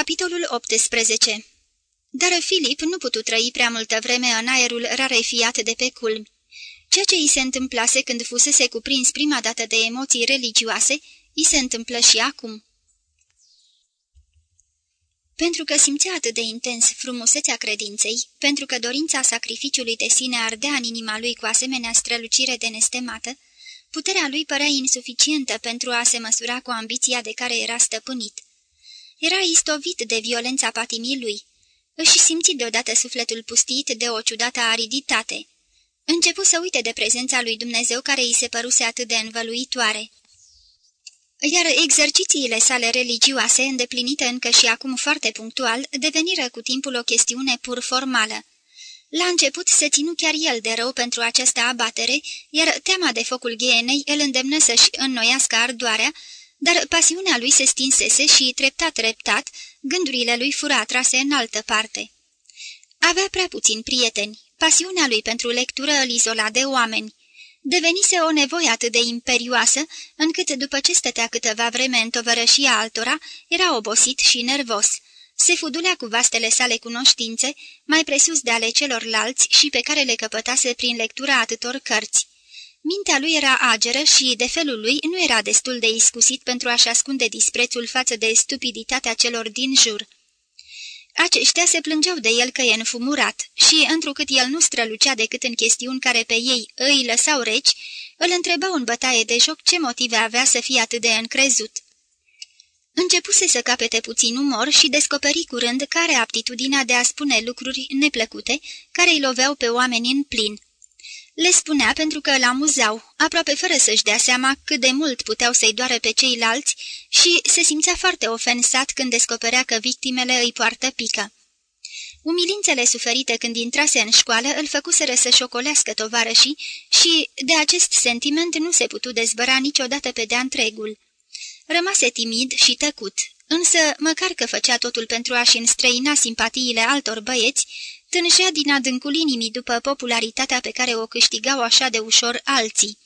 Capitolul 18 Dar Filip nu putu trăi prea multă vreme în aerul rarefiat de pe culmi. Ceea ce îi se întâmplase când fusese cuprins prima dată de emoții religioase, îi se întâmplă și acum. Pentru că simțea atât de intens frumusețea credinței, pentru că dorința sacrificiului de sine ardea în inima lui cu asemenea strălucire de nestemată, puterea lui părea insuficientă pentru a se măsura cu ambiția de care era stăpânit. Era istovit de violența patimii lui. Își simți deodată sufletul pustit de o ciudată ariditate. Începu să uite de prezența lui Dumnezeu care îi se păruse atât de învăluitoare. Iar exercițiile sale religioase, îndeplinite încă și acum foarte punctual, deveniră cu timpul o chestiune pur formală. La început se ținu chiar el de rău pentru această abatere, iar teama de focul ghienei îl îndemnă să-și înnoiască ardoarea, dar pasiunea lui se stinsese și, treptat-treptat, gândurile lui fură atrase în altă parte. Avea prea puțini prieteni. Pasiunea lui pentru lectură îl izola de oameni. Devenise o nevoie atât de imperioasă, încât după ce stătea câteva vreme în tovărășia altora, era obosit și nervos. Se fudulea cu vastele sale cunoștințe, mai presus de ale celorlalți și pe care le căpătase prin lectura atâtor cărți. Mintea lui era ageră și, de felul lui, nu era destul de iscusit pentru a-și ascunde disprețul față de stupiditatea celor din jur. Aceștia se plângeau de el că e înfumurat și, întrucât el nu strălucea decât în chestiuni care pe ei îi lăsau reci, îl întrebau în bătaie de joc ce motive avea să fie atât de încrezut. Începuse să capete puțin umor și descoperi curând care aptitudinea de a spune lucruri neplăcute care îi loveau pe oameni în plin. Le spunea pentru că îl amuzau, aproape fără să-și dea seama cât de mult puteau să-i doară pe ceilalți și se simțea foarte ofensat când descoperea că victimele îi poartă pică. Umilințele suferite când intrase în școală îl făcuseră să șocolească tovarășii și de acest sentiment nu se putu dezbăra niciodată pe de-a întregul. Rămase timid și tăcut, însă, măcar că făcea totul pentru a-și înstrăina simpatiile altor băieți, tânșea din adâncul inimii după popularitatea pe care o câștigau așa de ușor alții.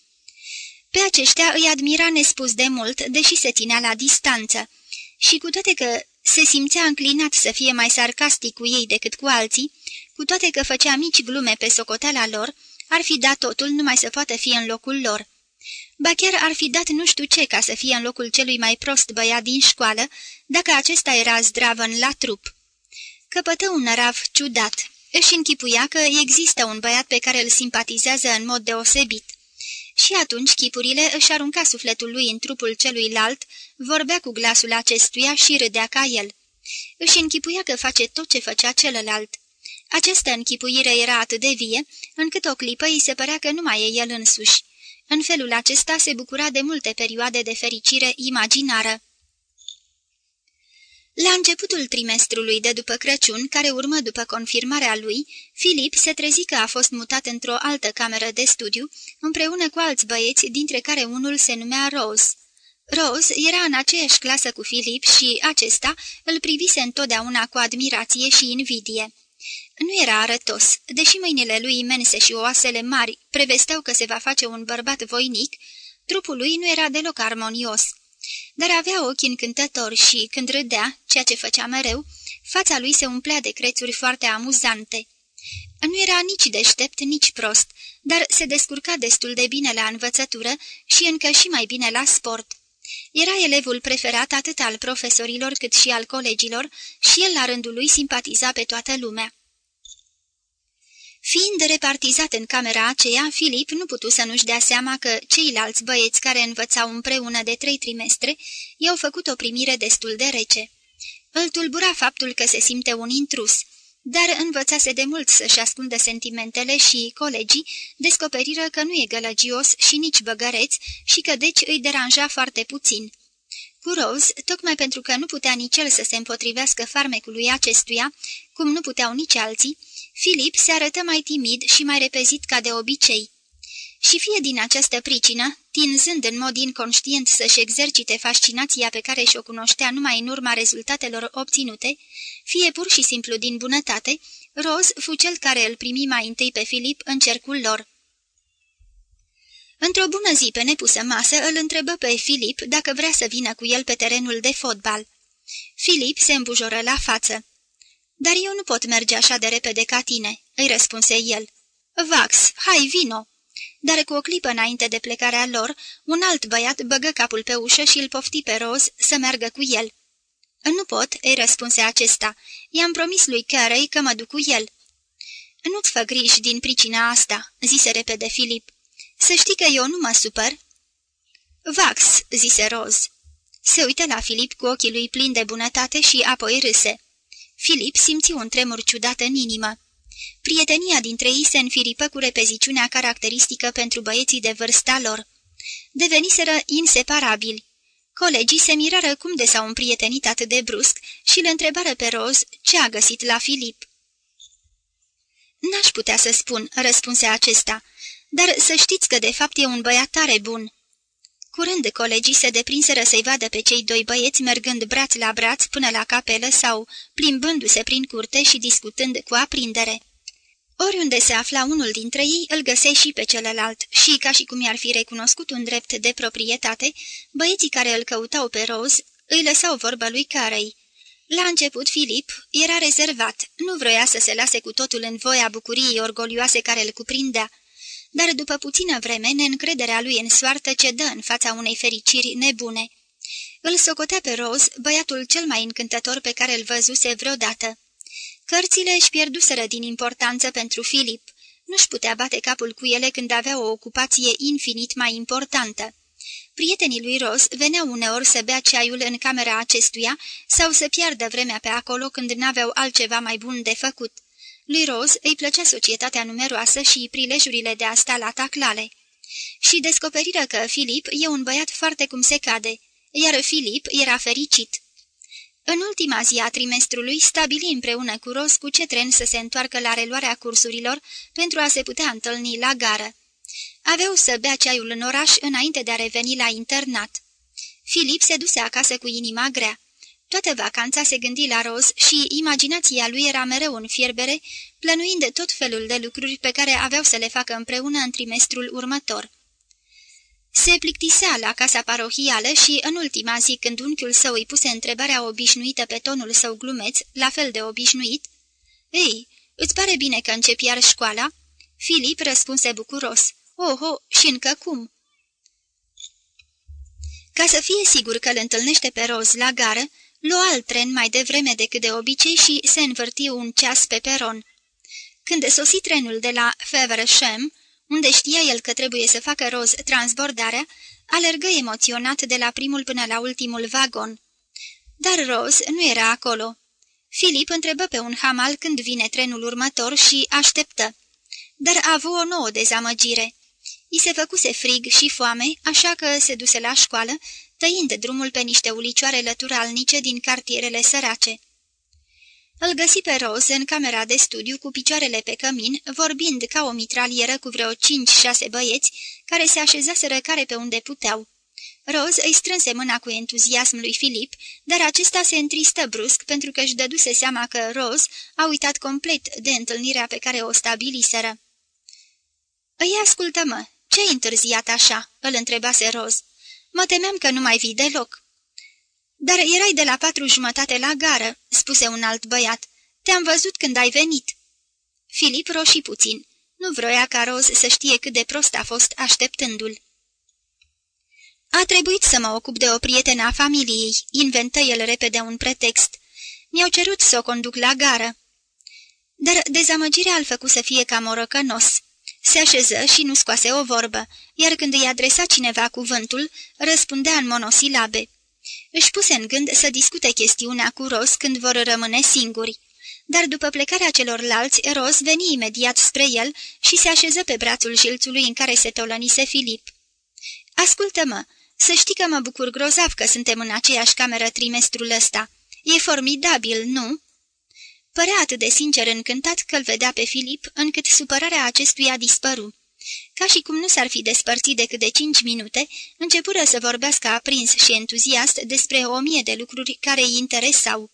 Pe aceștia îi admira nespus de mult, deși se ținea la distanță, și cu toate că se simțea înclinat să fie mai sarcastic cu ei decât cu alții, cu toate că făcea mici glume pe socoteala lor, ar fi dat totul numai să poată fi în locul lor. Ba chiar ar fi dat nu știu ce ca să fie în locul celui mai prost băiat din școală, dacă acesta era zdravăn la trup. Căpătă un nărav ciudat. Își închipuia că există un băiat pe care îl simpatizează în mod deosebit. Și atunci chipurile își arunca sufletul lui în trupul celuilalt, vorbea cu glasul acestuia și râdea ca el. Își închipuia că face tot ce făcea celălalt. Această închipuire era atât de vie, încât o clipă îi se părea că nu mai e el însuși. În felul acesta se bucura de multe perioade de fericire imaginară. La începutul trimestrului de după Crăciun, care urmă după confirmarea lui, Filip se trezi că a fost mutat într-o altă cameră de studiu, împreună cu alți băieți, dintre care unul se numea Rose. Rose era în aceeași clasă cu Filip și acesta îl privise întotdeauna cu admirație și invidie. Nu era arătos, deși mâinile lui imense și oasele mari prevesteau că se va face un bărbat voinic, trupul lui nu era deloc armonios dar avea ochi încântători și, când râdea, ceea ce făcea mereu, fața lui se umplea de crețuri foarte amuzante. Nu era nici deștept, nici prost, dar se descurca destul de bine la învățătură și încă și mai bine la sport. Era elevul preferat atât al profesorilor cât și al colegilor și el la rândul lui simpatiza pe toată lumea. Fiind repartizat în camera aceea, Filip nu putu să nu-și dea seama că ceilalți băieți care învățau împreună de trei trimestre i-au făcut o primire destul de rece. Îl tulbura faptul că se simte un intrus, dar învățase de mult să-și ascundă sentimentele și colegii descoperiră că nu e gălăgios și nici băgăreț și că deci îi deranja foarte puțin. Cu Rose, tocmai pentru că nu putea nici el să se împotrivească farmecului acestuia, cum nu puteau nici alții, Filip se arătă mai timid și mai repezit ca de obicei. Și fie din această pricină, tinzând în mod inconștient să-și exercite fascinația pe care și-o cunoștea numai în urma rezultatelor obținute, fie pur și simplu din bunătate, Roz fu cel care îl primi mai întâi pe Filip în cercul lor. Într-o bună zi pe nepusă masă îl întrebă pe Filip dacă vrea să vină cu el pe terenul de fotbal. Filip se îmbujoră la față. Dar eu nu pot merge așa de repede ca tine," îi răspunse el. Vax, hai, vino!" Dar cu o clipă înainte de plecarea lor, un alt băiat băgă capul pe ușă și îl pofti pe Roz să meargă cu el. Nu pot," îi răspunse acesta. I-am promis lui Carey că mă duc cu el." Nu-ți fă griji din pricina asta," zise repede Filip. Să știi că eu nu mă supăr." Vax," zise Roz. Se uită la Filip cu ochii lui plini de bunătate și apoi râse. Filip simți un tremur ciudat în inimă. Prietenia dintre ei se înfiripă cu repeziciunea caracteristică pentru băieții de vârsta lor. Deveniseră inseparabili. Colegii se mirară cum de s-au împrietenit atât de brusc și îl întrebară pe Roz ce a găsit la Filip. N-aș putea să spun," răspunse acesta, dar să știți că de fapt e un băiat tare bun." Curând colegii se deprinseră să-i vadă pe cei doi băieți mergând braț la braț până la capelă sau plimbându-se prin curte și discutând cu aprindere. Oriunde se afla unul dintre ei, îl găseai și pe celălalt și, ca și cum i-ar fi recunoscut un drept de proprietate, băieții care îl căutau pe roz îi lăsau vorba lui Carei. La început, Filip era rezervat, nu vroia să se lase cu totul în voia bucuriei orgolioase care îl cuprindea, dar după puțină vreme, neîncrederea lui în soartă cedă în fața unei fericiri nebune. Îl socotea pe Roz, băiatul cel mai încântător pe care îl văzuse vreodată. Cărțile își pierduseră din importanță pentru Filip. Nu-și putea bate capul cu ele când avea o ocupație infinit mai importantă. Prietenii lui Roz veneau uneori să bea ceaiul în camera acestuia sau să piardă vremea pe acolo când n-aveau altceva mai bun de făcut. Lui Roz îi plăcea societatea numeroasă și prilejurile de a sta la taclale. Și descoperiră că Filip e un băiat foarte cum se cade, iar Filip era fericit. În ultima zi a trimestrului stabili împreună cu Roz cu ce tren să se întoarcă la reluarea cursurilor pentru a se putea întâlni la gară. Aveau să bea ceaiul în oraș înainte de a reveni la internat. Filip se duse acasă cu inima grea. Toată vacanța se gândi la Roz și imaginația lui era mereu în fierbere, plănuind tot felul de lucruri pe care aveau să le facă împreună în trimestrul următor. Se plictisea la casa parohială și, în ultima zi, când unchiul său îi puse întrebarea obișnuită pe tonul său glumeț, la fel de obișnuit, Ei, îți pare bine că încep iar școala?" Filip răspunse bucuros, Oho, și încă cum?" Ca să fie sigur că îl întâlnește pe Roz la gară, luă alt tren mai devreme decât de obicei și se învârti un ceas pe peron. Când sosi trenul de la Feversham, unde știa el că trebuie să facă roz transbordarea, alergă emoționat de la primul până la ultimul vagon. Dar Roz nu era acolo. Filip întrebă pe un hamal când vine trenul următor și așteptă. Dar a avut o nouă dezamăgire. I se făcuse frig și foame, așa că se duse la școală, tăind drumul pe niște ulicioare lăturalnice din cartierele sărace. Îl găsi pe Roz în camera de studiu cu picioarele pe cămin, vorbind ca o mitralieră cu vreo cinci-șase băieți care se așezaseră care pe unde puteau. Roz îi strânse mâna cu entuziasm lui Filip, dar acesta se întristă brusc pentru că își dăduse seama că Roz a uitat complet de întâlnirea pe care o stabiliseră. Îi ascultă-mă, ce-ai întârziat așa?" îl întrebase Roz. Mă temeam că nu mai vii deloc." Dar erai de la patru jumătate la gară," spuse un alt băiat. Te-am văzut când ai venit." Filip roșii puțin. Nu vroia ca Roz să știe cât de prost a fost așteptându-l. A trebuit să mă ocup de o prietenă a familiei," inventă el repede un pretext. Mi-au cerut să o conduc la gară." Dar dezamăgirea îl făcu să fie cam orăcănos. Se așeză și nu scoase o vorbă, iar când îi adresa cineva cuvântul, răspundea în monosilabe. Își puse în gând să discute chestiunea cu Ros când vor rămâne singuri. Dar după plecarea celorlalți, Ros veni imediat spre el și se așeză pe brațul jilțului în care se tolănise Filip. Ascultă-mă, să știi că mă bucur grozav că suntem în aceeași cameră trimestrul ăsta. E formidabil, nu?" Părea atât de sincer încântat că îl vedea pe Filip, încât supărarea acestuia dispăru. Ca și cum nu s-ar fi despărțit decât de cinci minute, începură să vorbească aprins și entuziast despre o mie de lucruri care îi interesau.